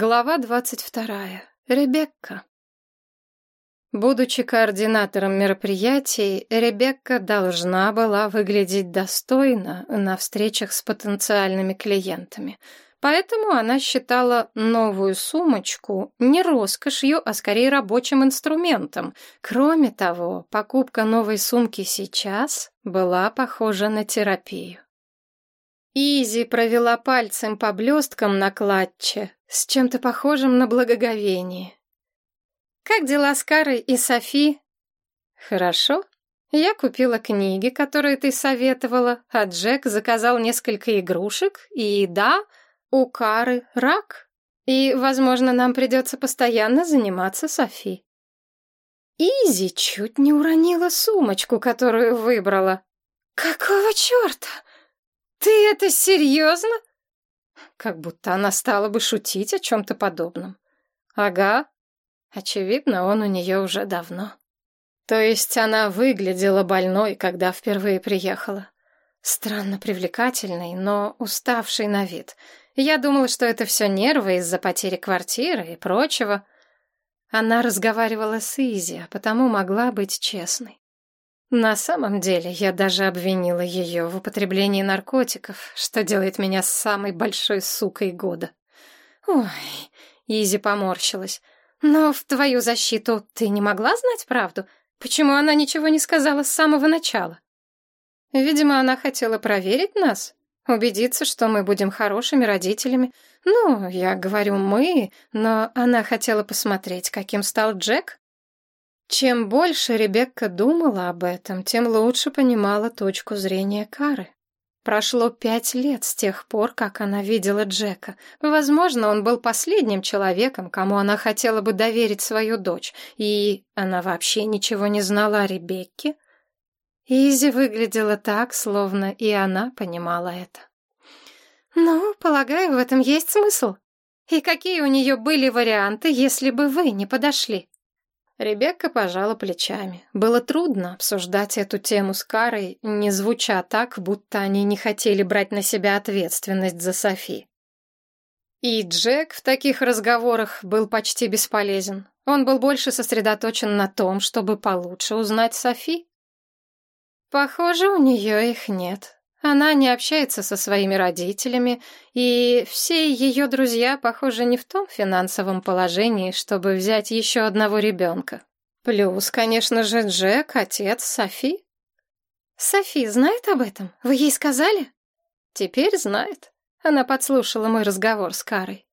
Глава двадцать вторая. Ребекка. Будучи координатором мероприятий, Ребекка должна была выглядеть достойно на встречах с потенциальными клиентами. Поэтому она считала новую сумочку не роскошью, а скорее рабочим инструментом. Кроме того, покупка новой сумки сейчас была похожа на терапию. Изи провела пальцем по блесткам на клатче, с чем-то похожим на благоговение. «Как дела с Карой и Софи?» «Хорошо. Я купила книги, которые ты советовала, а Джек заказал несколько игрушек, и да, у Кары рак, и, возможно, нам придется постоянно заниматься Софи». Изи чуть не уронила сумочку, которую выбрала. «Какого черта? Ты это серьезно?» Как будто она стала бы шутить о чем-то подобном. Ага. Очевидно, он у нее уже давно. То есть она выглядела больной, когда впервые приехала. Странно привлекательной, но уставшей на вид. Я думала, что это все нервы из-за потери квартиры и прочего. Она разговаривала с Изи, а потому могла быть честной. На самом деле, я даже обвинила ее в употреблении наркотиков, что делает меня самой большой сукой года. Ой, Изи поморщилась. Но в твою защиту ты не могла знать правду? Почему она ничего не сказала с самого начала? Видимо, она хотела проверить нас, убедиться, что мы будем хорошими родителями. Ну, я говорю «мы», но она хотела посмотреть, каким стал Джек. Чем больше Ребекка думала об этом, тем лучше понимала точку зрения Кары. Прошло пять лет с тех пор, как она видела Джека. Возможно, он был последним человеком, кому она хотела бы доверить свою дочь, и она вообще ничего не знала о Ребекке. Изи выглядела так, словно и она понимала это. «Ну, полагаю, в этом есть смысл. И какие у нее были варианты, если бы вы не подошли?» Ребекка пожала плечами. Было трудно обсуждать эту тему с Карой, не звуча так, будто они не хотели брать на себя ответственность за Софи. И Джек в таких разговорах был почти бесполезен. Он был больше сосредоточен на том, чтобы получше узнать Софи. Похоже, у нее их нет. Она не общается со своими родителями, и все ее друзья, похоже, не в том финансовом положении, чтобы взять еще одного ребенка. Плюс, конечно же, Джек, отец Софи. Софи знает об этом? Вы ей сказали? Теперь знает. Она подслушала мой разговор с Карой.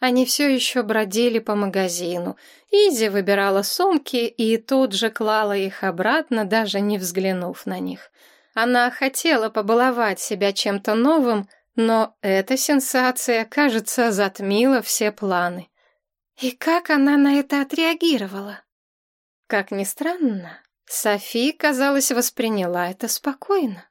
Они все еще бродили по магазину. Изи выбирала сумки и тут же клала их обратно, даже не взглянув на них. Она хотела побаловать себя чем-то новым, но эта сенсация, кажется, затмила все планы. И как она на это отреагировала? Как ни странно, Софи, казалось, восприняла это спокойно.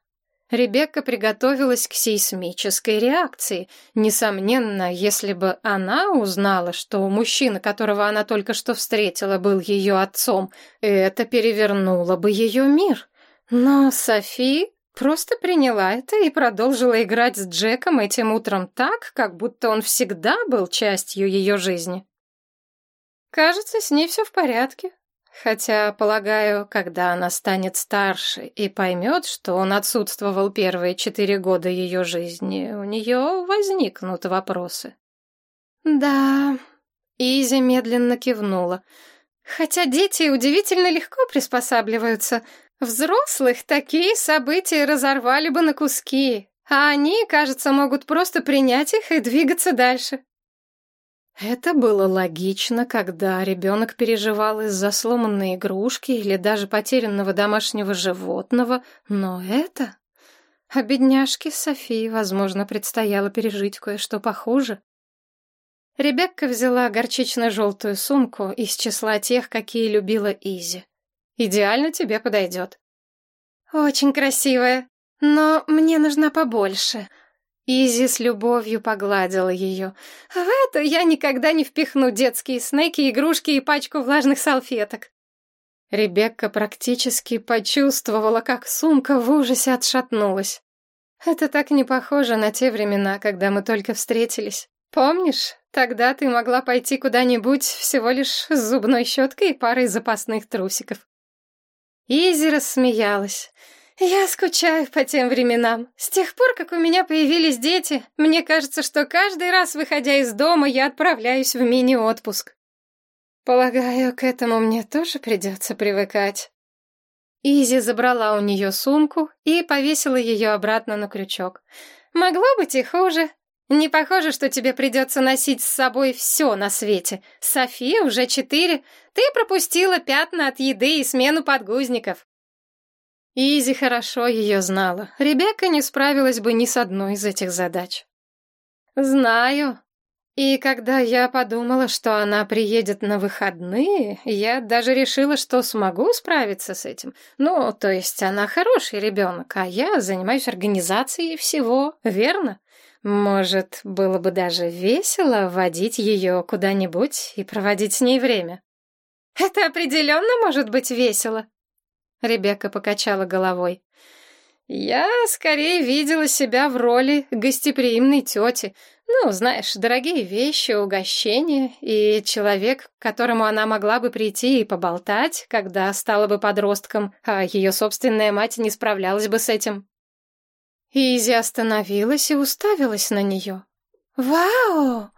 Ребекка приготовилась к сейсмической реакции. Несомненно, если бы она узнала, что мужчина, которого она только что встретила, был ее отцом, это перевернуло бы ее мир. Но Софи просто приняла это и продолжила играть с Джеком этим утром так, как будто он всегда был частью ее жизни. Кажется, с ней все в порядке. Хотя, полагаю, когда она станет старше и поймет, что он отсутствовал первые четыре года ее жизни, у нее возникнут вопросы. Да, Изи медленно кивнула. Хотя дети удивительно легко приспосабливаются — Взрослых такие события разорвали бы на куски, а они, кажется, могут просто принять их и двигаться дальше. Это было логично, когда ребенок переживал из-за сломанной игрушки или даже потерянного домашнего животного, но это... А бедняжке Софии, возможно, предстояло пережить кое-что похуже. Ребекка взяла горчично-желтую сумку из числа тех, какие любила Изи. Идеально тебе подойдет. Очень красивая, но мне нужна побольше. Изи с любовью погладила ее. В эту я никогда не впихну детские снеки, игрушки и пачку влажных салфеток. Ребекка практически почувствовала, как сумка в ужасе отшатнулась. Это так не похоже на те времена, когда мы только встретились. Помнишь, Тогда ты могла пойти куда-нибудь всего лишь с зубной щеткой и парой запасных трусиков. Изи рассмеялась. Я скучаю по тем временам. С тех пор, как у меня появились дети, мне кажется, что каждый раз, выходя из дома, я отправляюсь в мини-отпуск. Полагаю, к этому мне тоже придется привыкать. Изи забрала у нее сумку и повесила ее обратно на крючок. Могло быть и хуже. Не похоже, что тебе придется носить с собой все на свете. София уже четыре. Ты пропустила пятна от еды и смену подгузников. Изи хорошо ее знала. Ребекка не справилась бы ни с одной из этих задач. Знаю. И когда я подумала, что она приедет на выходные, я даже решила, что смогу справиться с этим. Ну, то есть она хороший ребенок, а я занимаюсь организацией всего, верно? Может, было бы даже весело водить ее куда-нибудь и проводить с ней время. Это определенно может быть весело. Ребекка покачала головой. Я скорее видела себя в роли гостеприимной тети. Ну, знаешь, дорогие вещи, угощения и человек, к которому она могла бы прийти и поболтать, когда стала бы подростком, а ее собственная мать не справлялась бы с этим. Изи остановилась и уставилась на нее. «Вау!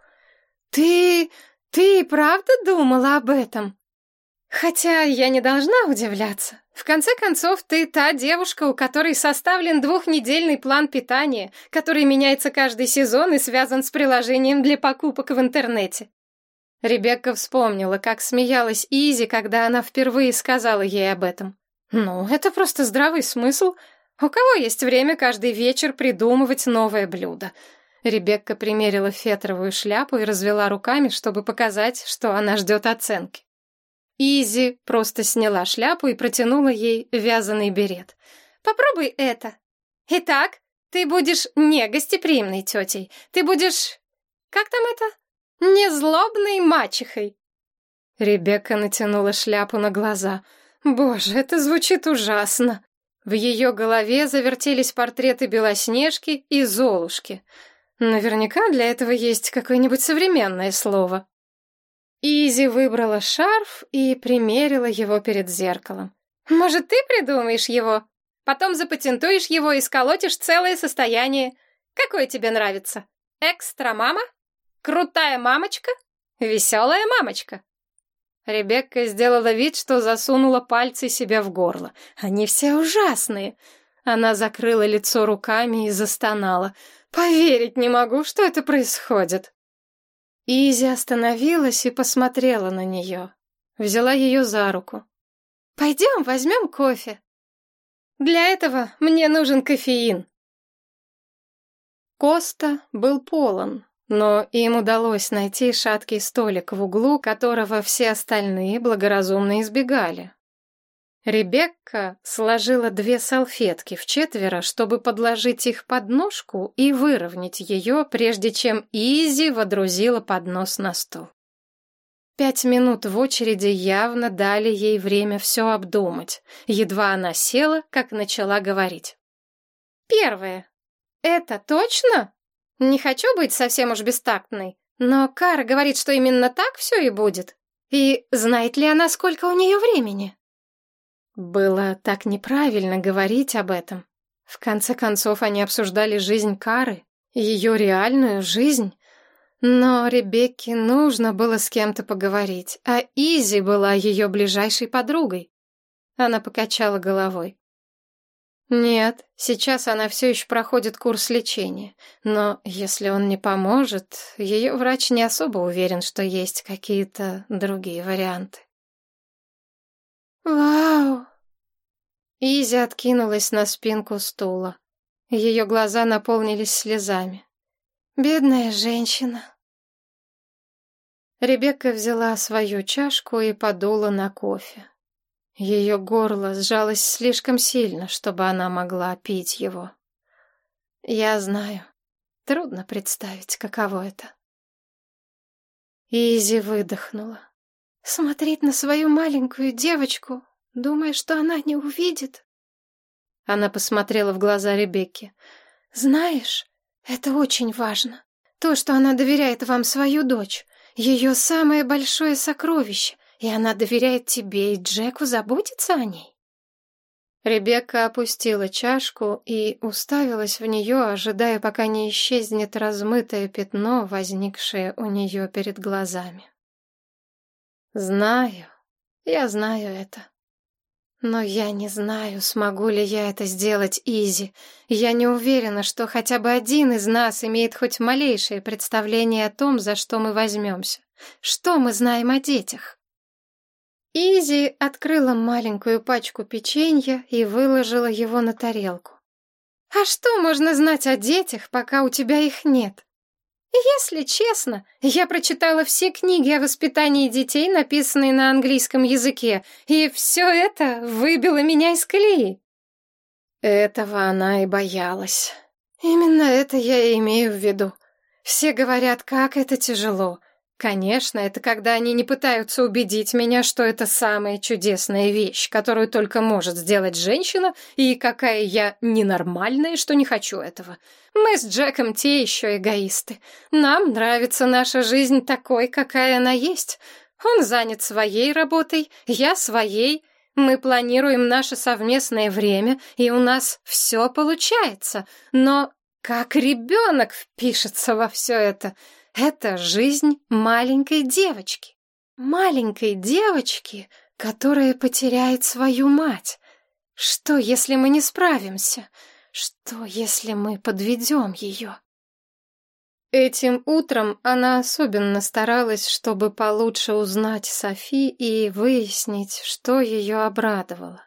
Ты... ты правда думала об этом?» «Хотя я не должна удивляться. В конце концов, ты та девушка, у которой составлен двухнедельный план питания, который меняется каждый сезон и связан с приложением для покупок в интернете». Ребекка вспомнила, как смеялась Изи, когда она впервые сказала ей об этом. «Ну, это просто здравый смысл», у кого есть время каждый вечер придумывать новое блюдо? Ребекка примерила фетровую шляпу и развела руками, чтобы показать, что она ждет оценки. Изи просто сняла шляпу и протянула ей вязаный берет. «Попробуй это. Итак, ты будешь не гостеприимной тетей. Ты будешь... Как там это? Незлобной мачехой». Ребекка натянула шляпу на глаза. «Боже, это звучит ужасно!» В ее голове завертелись портреты Белоснежки и Золушки. Наверняка для этого есть какое-нибудь современное слово. Изи выбрала шарф и примерила его перед зеркалом. «Может, ты придумаешь его? Потом запатентуешь его и сколотишь целое состояние. Какое тебе нравится? Экстра-мама? Крутая мамочка? Веселая мамочка?» Ребекка сделала вид, что засунула пальцы себе в горло. Они все ужасные. Она закрыла лицо руками и застонала. Поверить не могу, что это происходит. Изи остановилась и посмотрела на нее. Взяла ее за руку. «Пойдем, возьмем кофе. Для этого мне нужен кофеин». Коста был полон, но им удалось найти шаткий столик в углу, которого все остальные благоразумно избегали. Ребекка сложила две салфетки в четверо, чтобы подложить их под ножку и выровнять ее, прежде чем Изи водрузила поднос на стол. Пять минут в очереди явно дали ей время все обдумать. Едва она села, как начала говорить. «Первое. Это точно?» Не хочу быть совсем уж бестактной, но Кара говорит, что именно так все и будет. И знает ли она, сколько у нее времени? Было так неправильно говорить об этом. В конце концов, они обсуждали жизнь Кары, ее реальную жизнь. Но Ребекке нужно было с кем-то поговорить, а Изи была ее ближайшей подругой. Она покачала головой. Нет, сейчас она все еще проходит курс лечения. Но если он не поможет, ее врач не особо уверен, что есть какие-то другие варианты. «Вау!» Изи откинулась на спинку стула. Ее глаза наполнились слезами. «Бедная женщина!» Ребекка взяла свою чашку и подула на кофе. Ее горло сжалось слишком сильно, чтобы она могла пить его. Я знаю. Трудно представить, каково это. Изи выдохнула. Смотреть на свою маленькую девочку, думая, что она не увидит. Она посмотрела в глаза Ребекки. Знаешь, это очень важно. То, что она доверяет вам свою дочь, ее самое большое сокровище, и она доверяет тебе и Джеку заботиться о ней. Ребекка опустила чашку и уставилась в нее, ожидая, пока не исчезнет размытое пятно, возникшее у нее перед глазами. «Знаю, я знаю это. Но я не знаю, смогу ли я это сделать, Изи. Я не уверена, что хотя бы один из нас имеет хоть малейшее представление о том, за что мы возьмемся. Что мы знаем о детях?» Изи открыла маленькую пачку печенья и выложила его на тарелку. «А что можно знать о детях, пока у тебя их нет?» «Если честно, я прочитала все книги о воспитании детей, написанные на английском языке, и все это выбило меня из колеи». Этого она и боялась. Именно это я и имею в виду. Все говорят, как это тяжело — Конечно, это когда они не пытаются убедить меня, что это самая чудесная вещь, которую только может сделать женщина, и какая я ненормальная, что не хочу этого. Мы с Джеком те еще эгоисты. Нам нравится наша жизнь такой, какая она есть. Он занят своей работой, я своей. Мы планируем наше совместное время, и у нас все получается. Но как ребенок впишется во все это — это жизнь маленькой девочки. Маленькой девочки, которая потеряет свою мать. Что, если мы не справимся? Что, если мы подведем ее? Этим утром она особенно старалась, чтобы получше узнать Софи и выяснить, что ее обрадовало.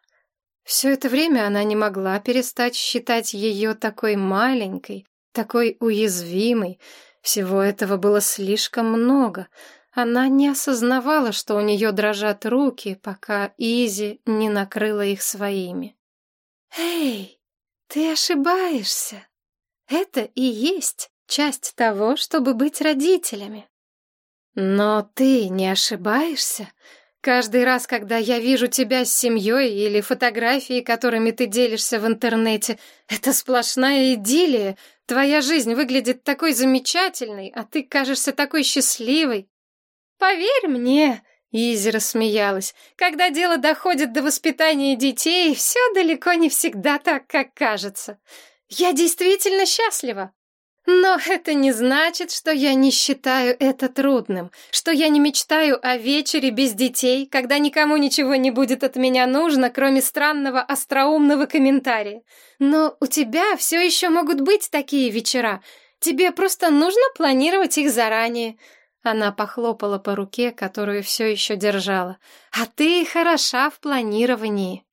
Все это время она не могла перестать считать ее такой маленькой, такой уязвимой, всего этого было слишком много. Она не осознавала, что у нее дрожат руки, пока Изи не накрыла их своими. «Эй, ты ошибаешься. Это и есть часть того, чтобы быть родителями. Но ты не ошибаешься. Каждый раз, когда я вижу тебя с семьей или фотографии, которыми ты делишься в интернете, это сплошная идиллия, Твоя жизнь выглядит такой замечательной, а ты кажешься такой счастливой. Поверь мне, Изи рассмеялась, когда дело доходит до воспитания детей, все далеко не всегда так, как кажется. Я действительно счастлива. Но это не значит, что я не считаю это трудным, что я не мечтаю о вечере без детей, когда никому ничего не будет от меня нужно, кроме странного остроумного комментария. Но у тебя все еще могут быть такие вечера. Тебе просто нужно планировать их заранее. Она похлопала по руке, которую все еще держала. А ты хороша в планировании.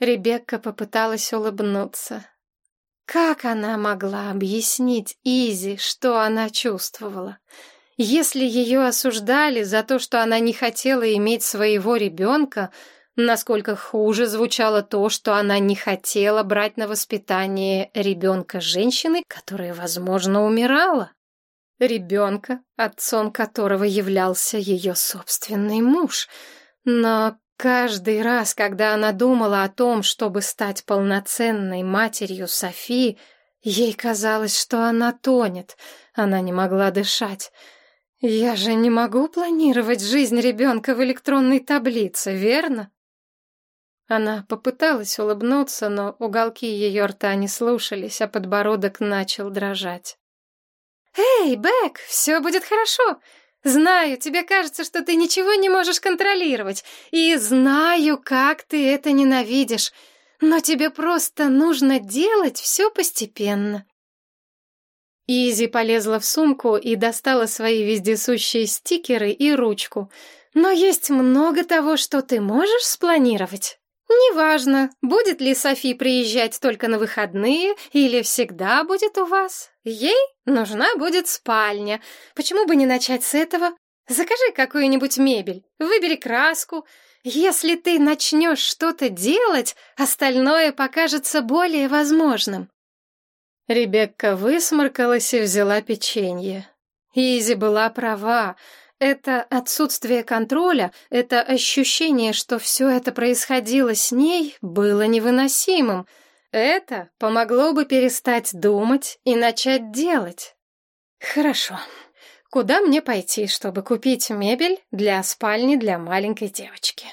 Ребекка попыталась улыбнуться. Как она могла объяснить Изи, что она чувствовала? Если ее осуждали за то, что она не хотела иметь своего ребенка, насколько хуже звучало то, что она не хотела брать на воспитание ребенка женщины, которая, возможно, умирала. Ребенка, отцом которого являлся ее собственный муж. Но Каждый раз, когда она думала о том, чтобы стать полноценной матерью Софии, ей казалось, что она тонет. Она не могла дышать. «Я же не могу планировать жизнь ребенка в электронной таблице, верно?» Она попыталась улыбнуться, но уголки ее рта не слушались, а подбородок начал дрожать. «Эй, Бэк, все будет хорошо. Знаю, тебе кажется, что ты ничего не можешь контролировать, и знаю, как ты это ненавидишь, но тебе просто нужно делать все постепенно. Изи полезла в сумку и достала свои вездесущие стикеры и ручку. Но есть много того, что ты можешь спланировать. Неважно, будет ли Софи приезжать только на выходные или всегда будет у вас. Ей нужна будет спальня. Почему бы не начать с этого? Закажи какую-нибудь мебель, выбери краску. Если ты начнешь что-то делать, остальное покажется более возможным. Ребекка высморкалась и взяла печенье. Изи была права. Это отсутствие контроля, это ощущение, что все это происходило с ней, было невыносимым. Это помогло бы перестать думать и начать делать. Хорошо. Куда мне пойти, чтобы купить мебель для спальни для маленькой девочки?